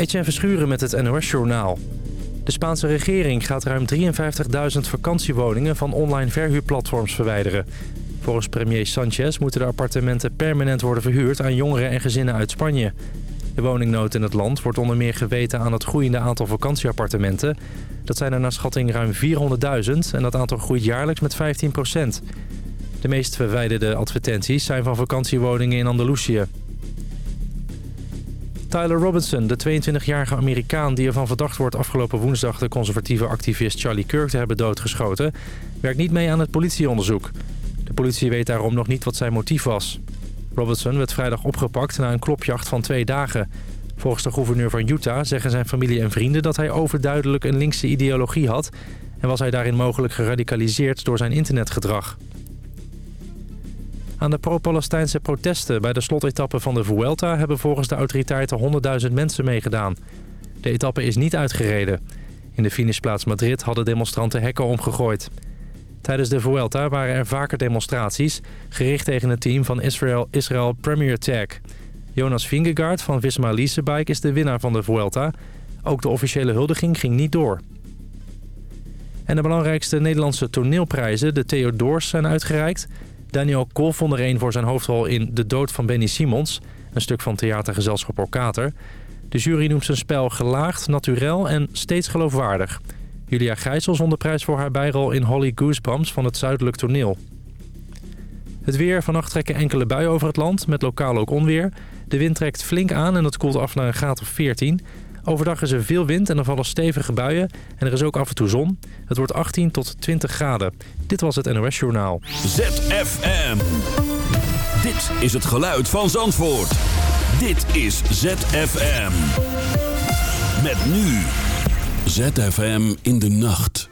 Etienne Verschuren met het NOS-journaal. De Spaanse regering gaat ruim 53.000 vakantiewoningen van online verhuurplatforms verwijderen. Volgens premier Sanchez moeten de appartementen permanent worden verhuurd aan jongeren en gezinnen uit Spanje. De woningnood in het land wordt onder meer geweten aan het groeiende aantal vakantieappartementen. Dat zijn er naar schatting ruim 400.000 en dat aantal groeit jaarlijks met 15% De meest verwijderde advertenties zijn van vakantiewoningen in Andalusië. Tyler Robinson, de 22-jarige Amerikaan die ervan verdacht wordt afgelopen woensdag de conservatieve activist Charlie Kirk te hebben doodgeschoten, werkt niet mee aan het politieonderzoek. De politie weet daarom nog niet wat zijn motief was. Robinson werd vrijdag opgepakt na een klopjacht van twee dagen. Volgens de gouverneur van Utah zeggen zijn familie en vrienden dat hij overduidelijk een linkse ideologie had... en was hij daarin mogelijk geradicaliseerd door zijn internetgedrag. Aan de pro-Palestijnse protesten bij de slotetappe van de Vuelta... hebben volgens de autoriteiten 100.000 mensen meegedaan. De etappe is niet uitgereden. In de finishplaats Madrid hadden demonstranten hekken omgegooid. Tijdens de Vuelta waren er vaker demonstraties... gericht tegen het team van Israel, Israel Premier Tag. Jonas Vingegaard van Visma Leasebike is de winnaar van de Vuelta. Ook de officiële huldiging ging niet door. En de belangrijkste Nederlandse toneelprijzen, de Theodors, zijn uitgereikt... Daniel Kool vond er een voor zijn hoofdrol in De Dood van Benny Simons... een stuk van theatergezelschap Orkater. De jury noemt zijn spel gelaagd, naturel en steeds geloofwaardig. Julia Gijssel won de prijs voor haar bijrol in Holly Goosebumps van het Zuidelijk Toneel. Het weer. Vannacht trekken enkele buien over het land, met lokaal ook onweer. De wind trekt flink aan en het koelt af naar een graad of 14. Overdag is er veel wind en er vallen stevige buien. En er is ook af en toe zon. Het wordt 18 tot 20 graden. Dit was het NOS Journaal. ZFM. Dit is het geluid van Zandvoort. Dit is ZFM. Met nu. ZFM in de nacht.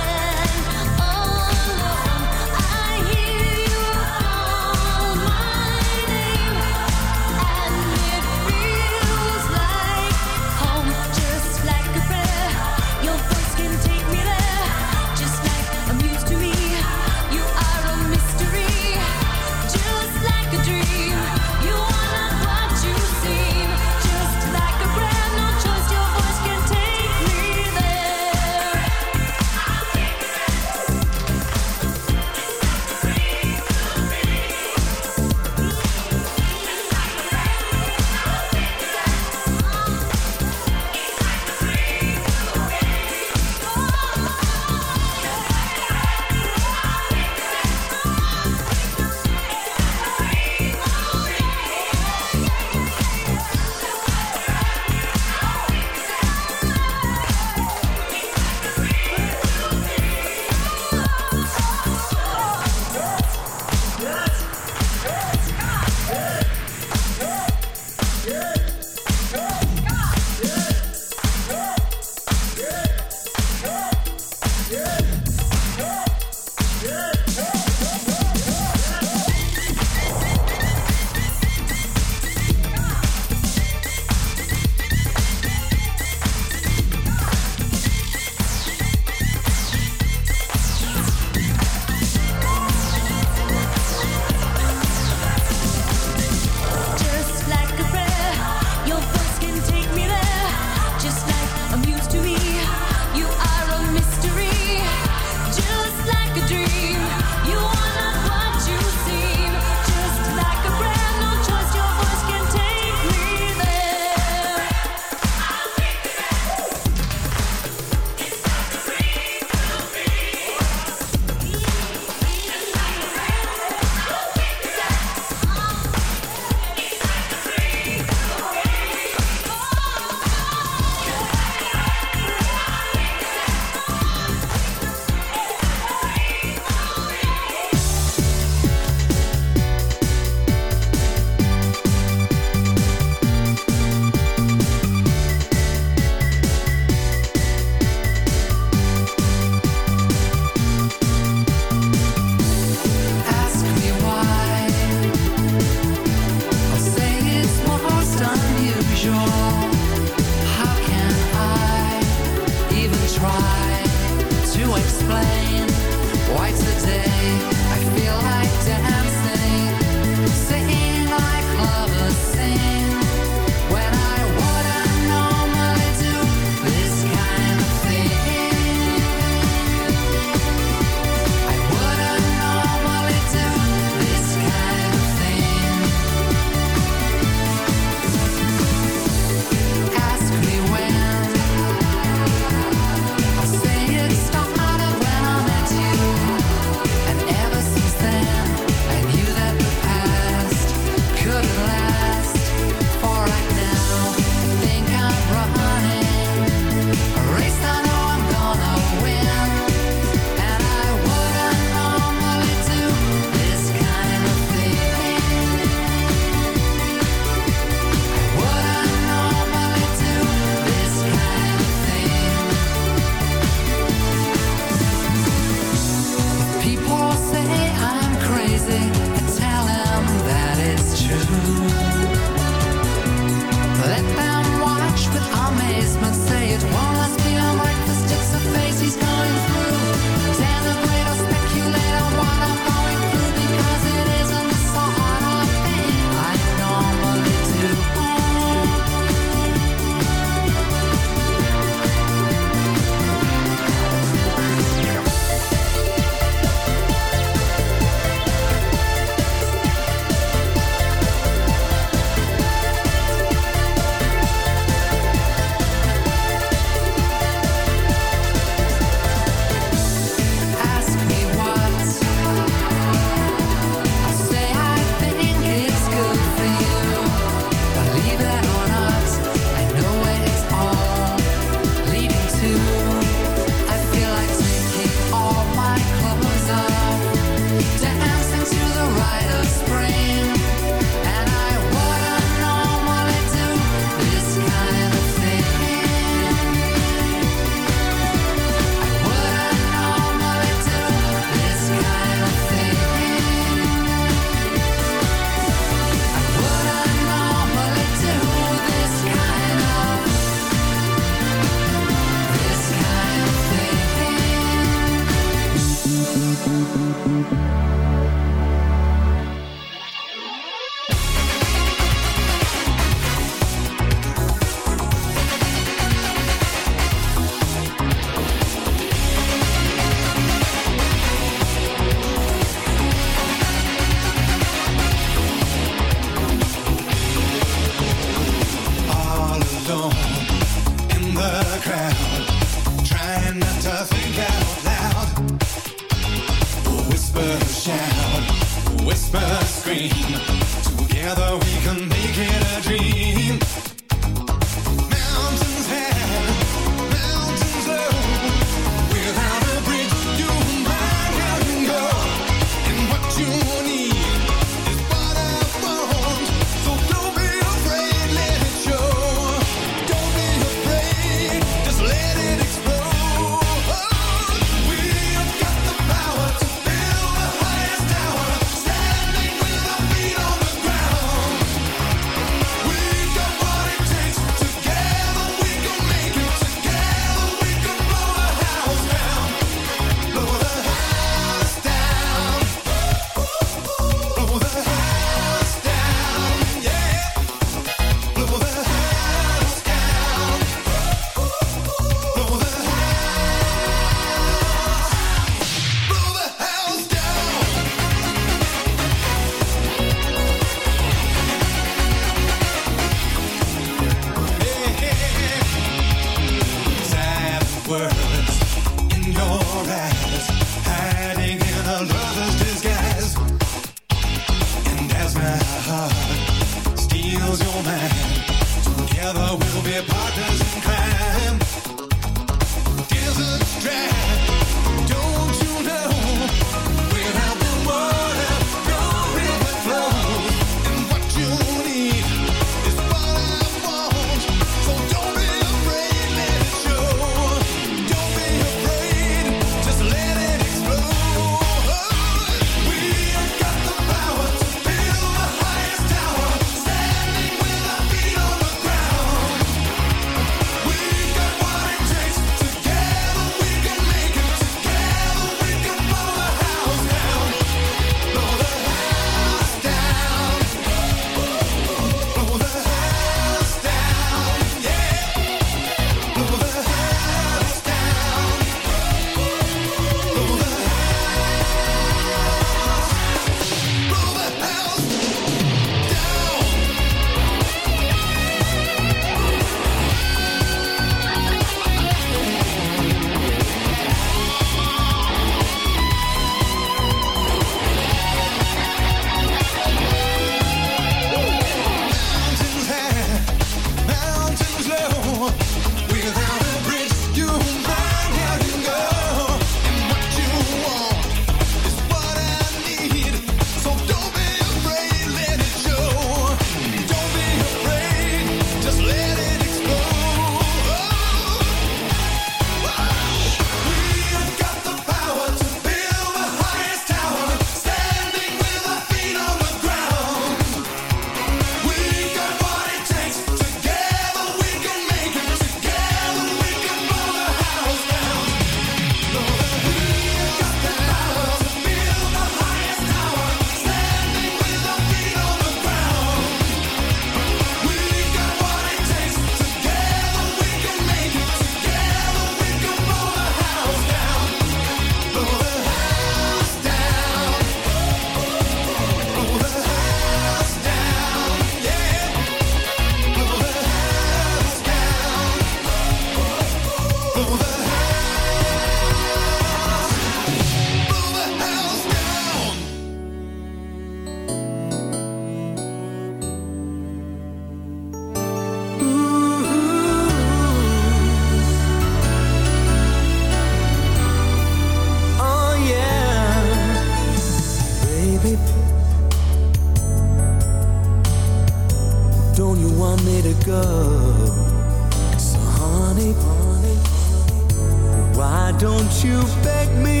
You beg me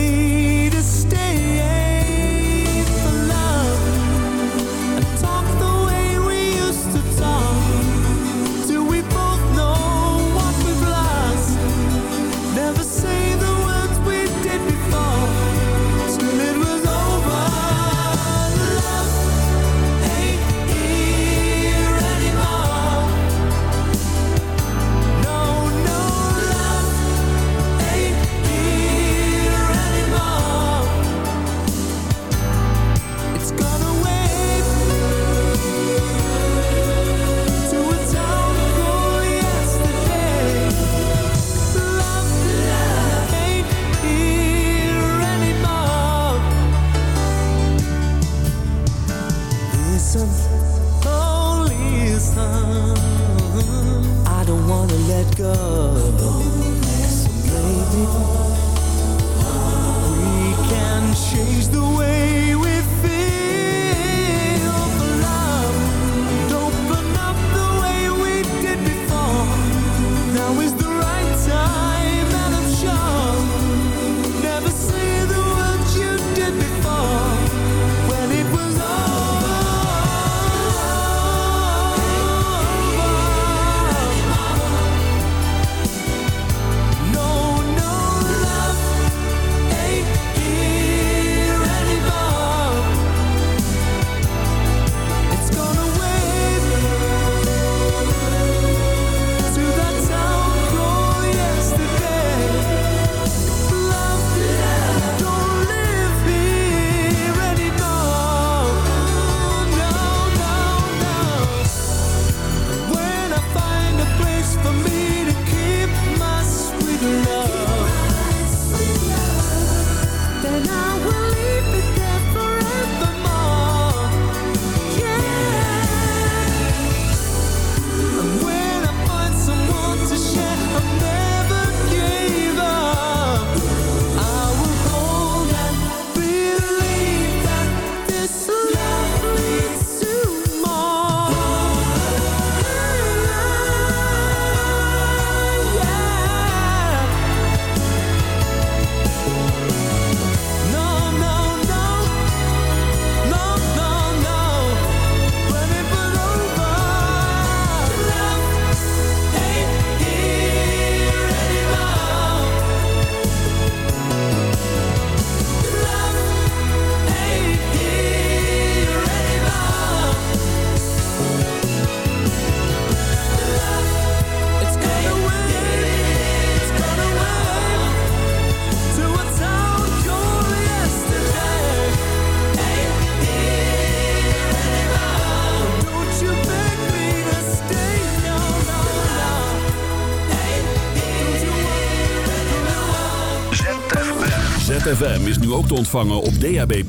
ZFM is nu ook te ontvangen op DAB+.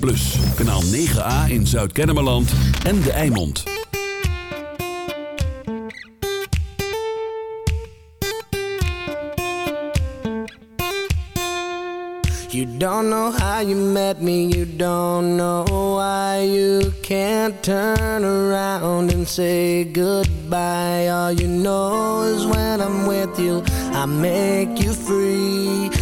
Kanaal 9A in Zuid-Kennemerland en De Eimond. You don't know how you met me, you don't know why you can't turn around and say goodbye. All you know is when I'm with you, I make you free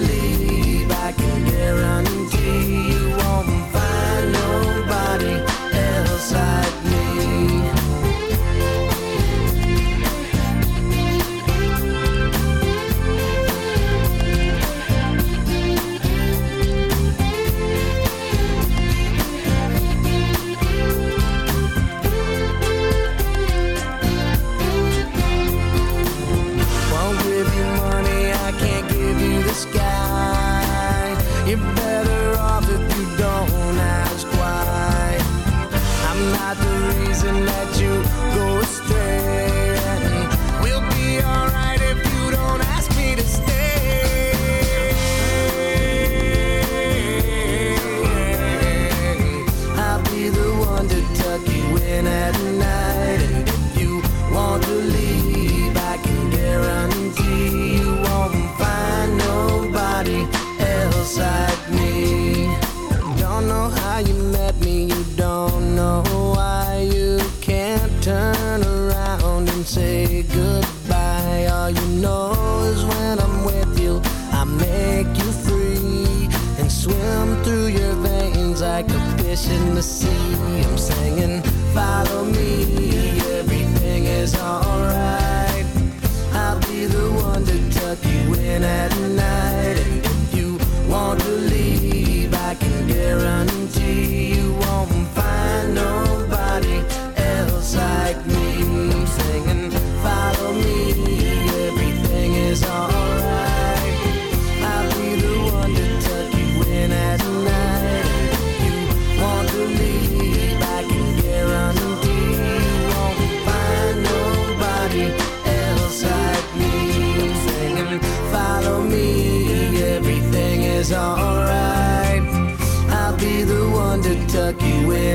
in the sea. I'm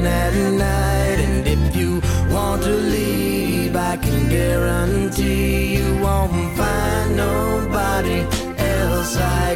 at night. And if you want to leave, I can guarantee you won't find nobody else I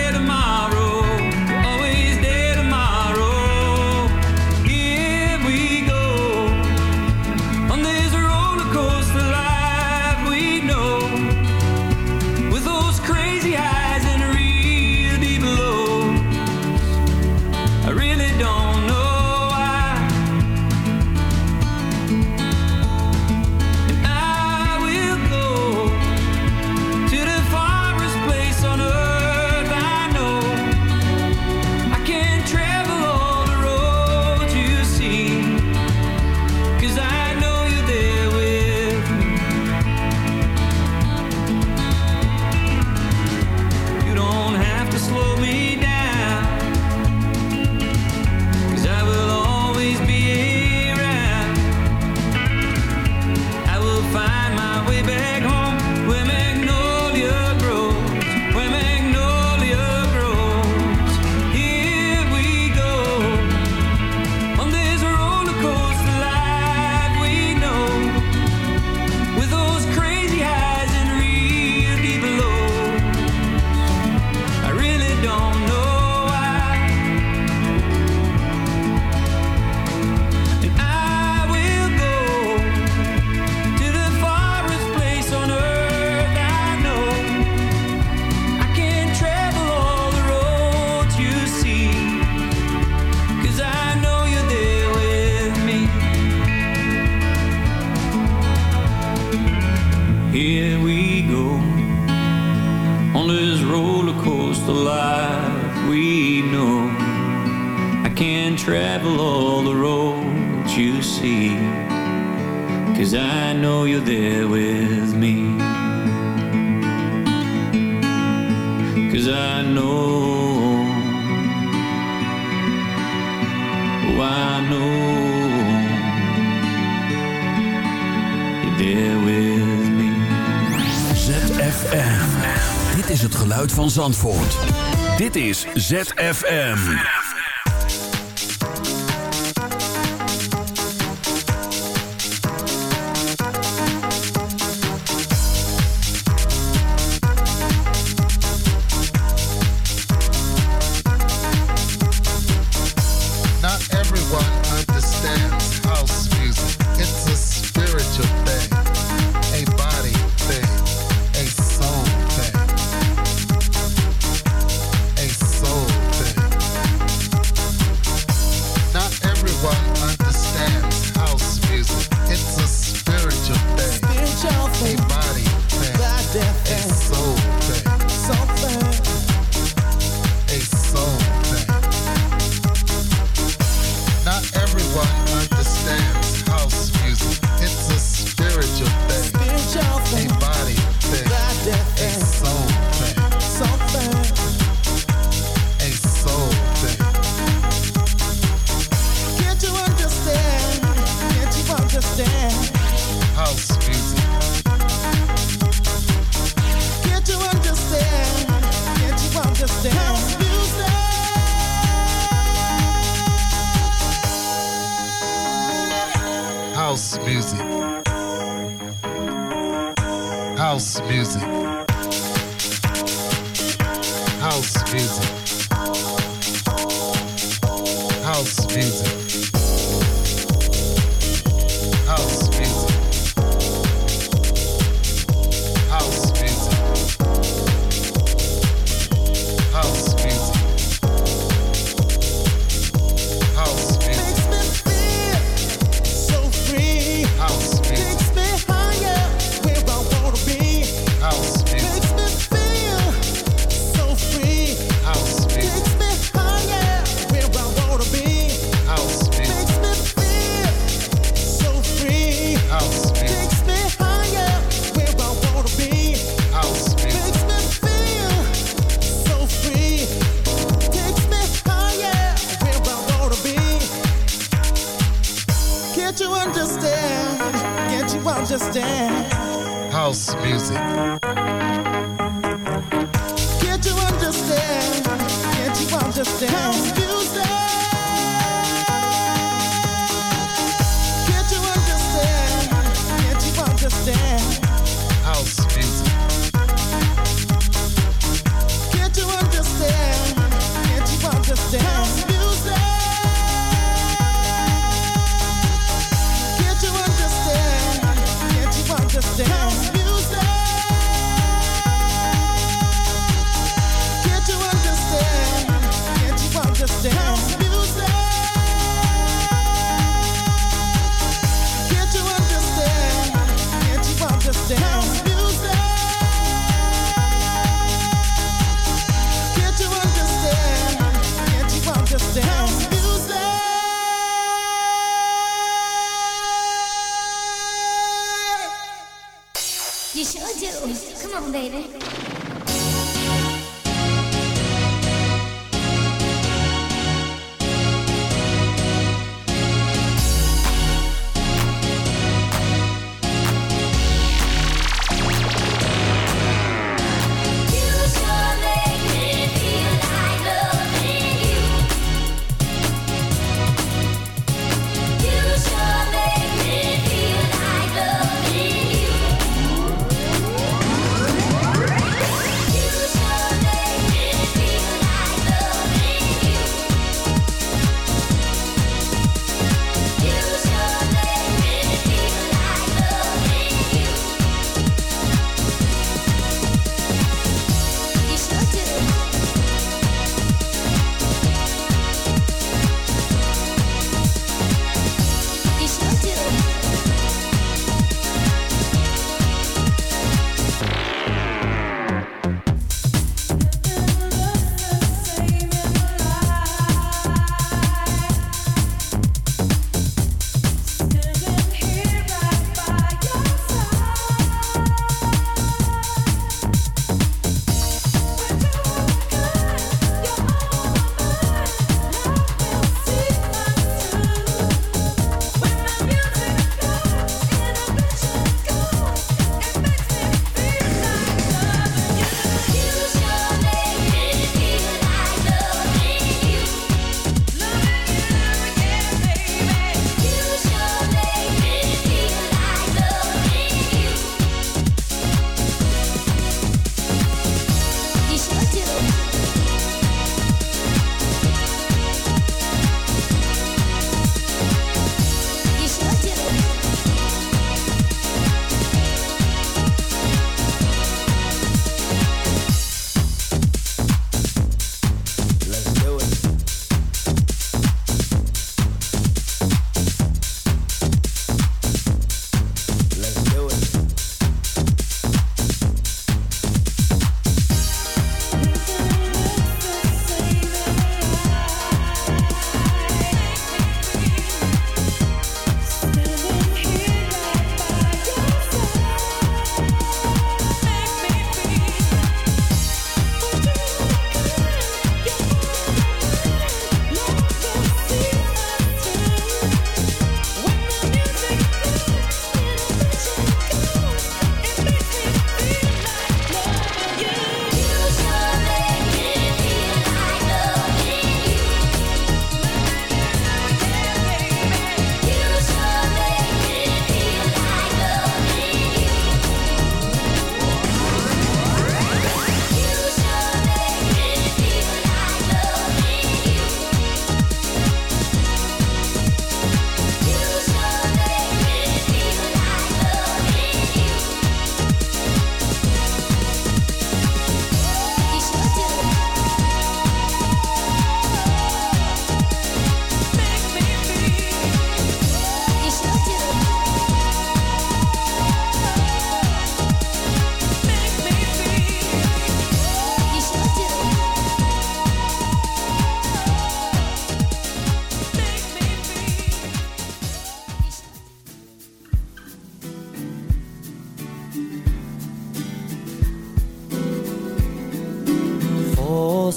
you're there with me. Cause I know. Oh, I know. You're there with me. ZFM. Dit is het geluid van Zandvoort. Dit is ZFM. House music. You sure do. Come on, baby.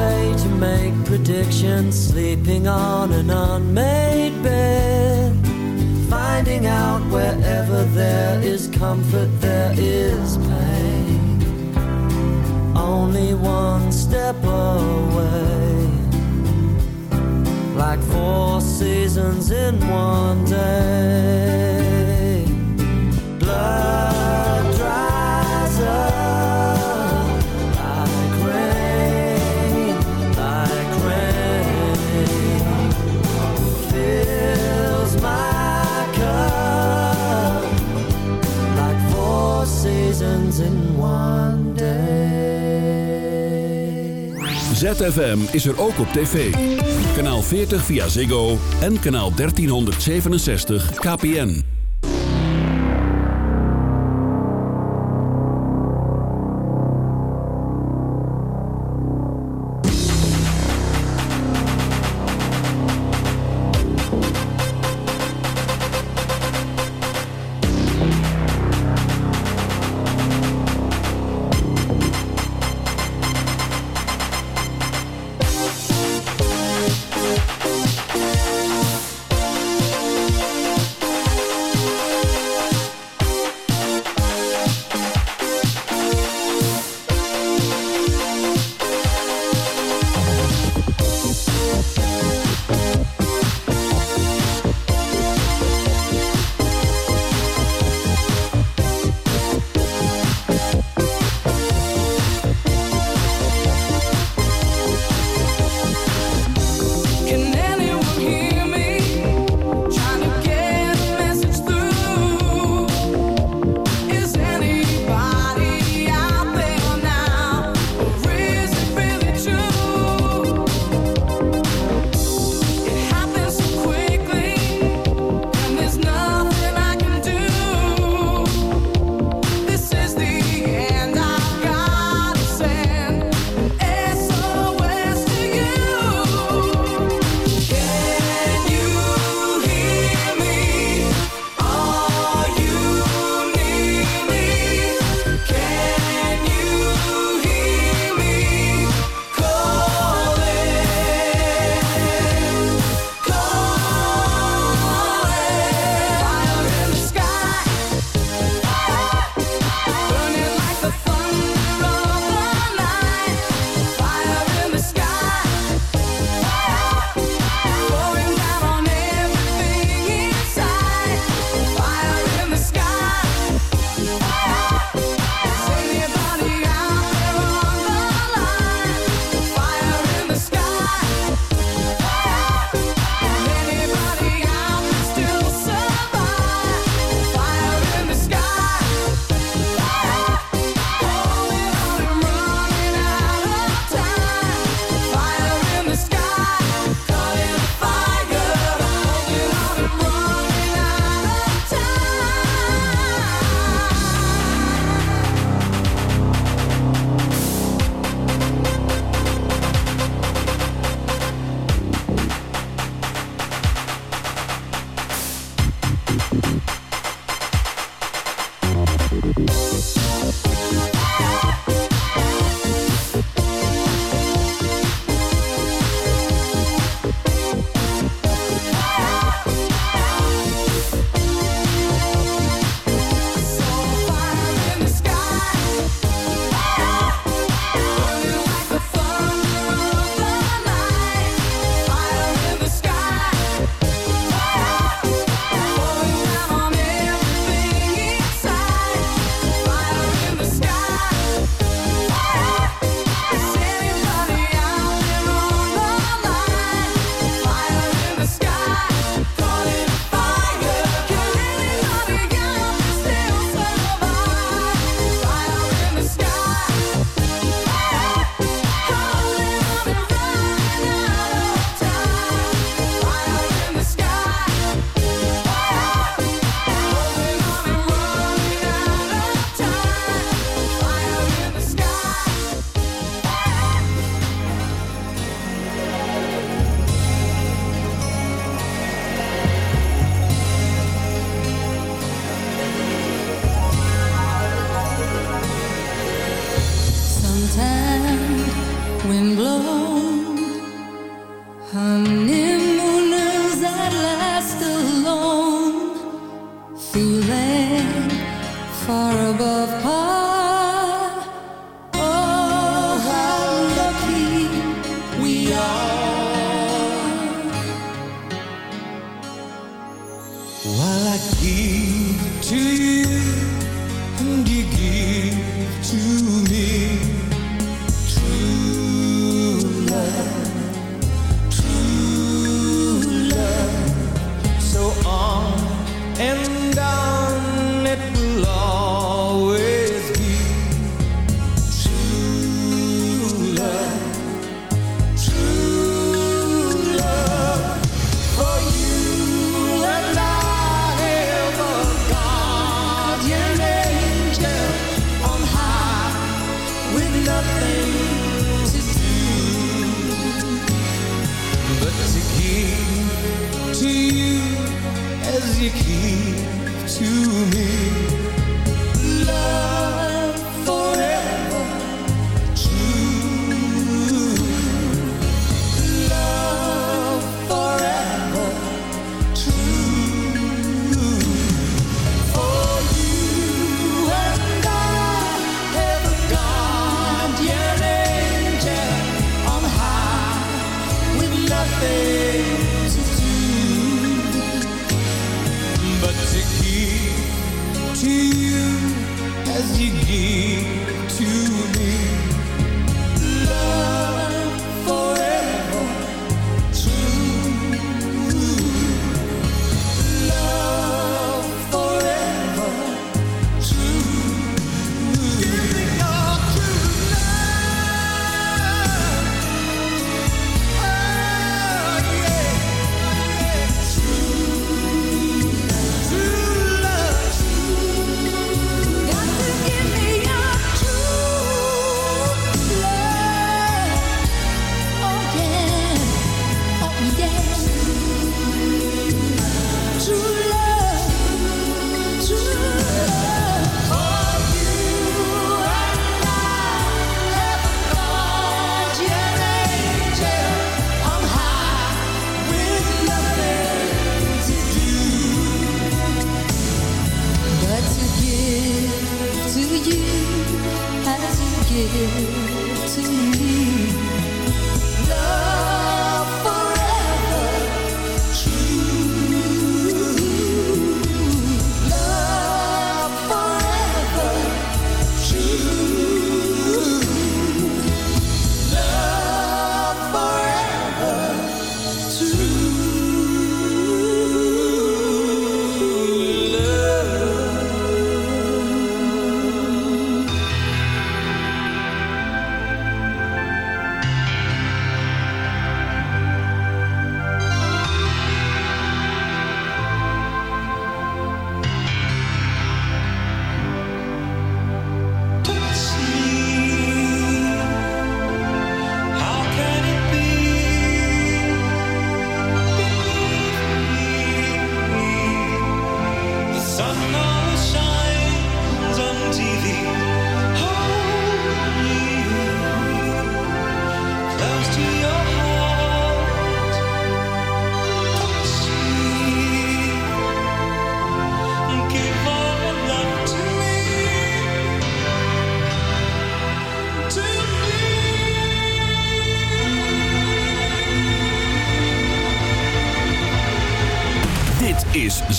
Pay to make predictions, sleeping on an unmade bed. Finding out wherever there is comfort, there is pain. Only one step away. Like four seasons in one day. In one day. ZFM is er ook op tv. Kanaal 40 via Ziggo en kanaal 1367 KPN.